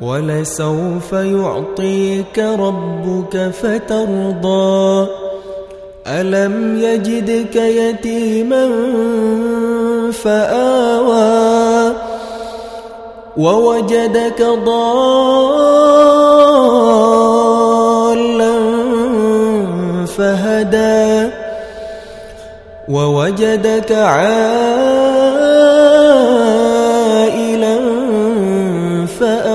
ولسوف يعطيك ربك فترضى. ألم يجدك يتيما فآوى. ووجدك ضالا فهدى. ووجدك عائلا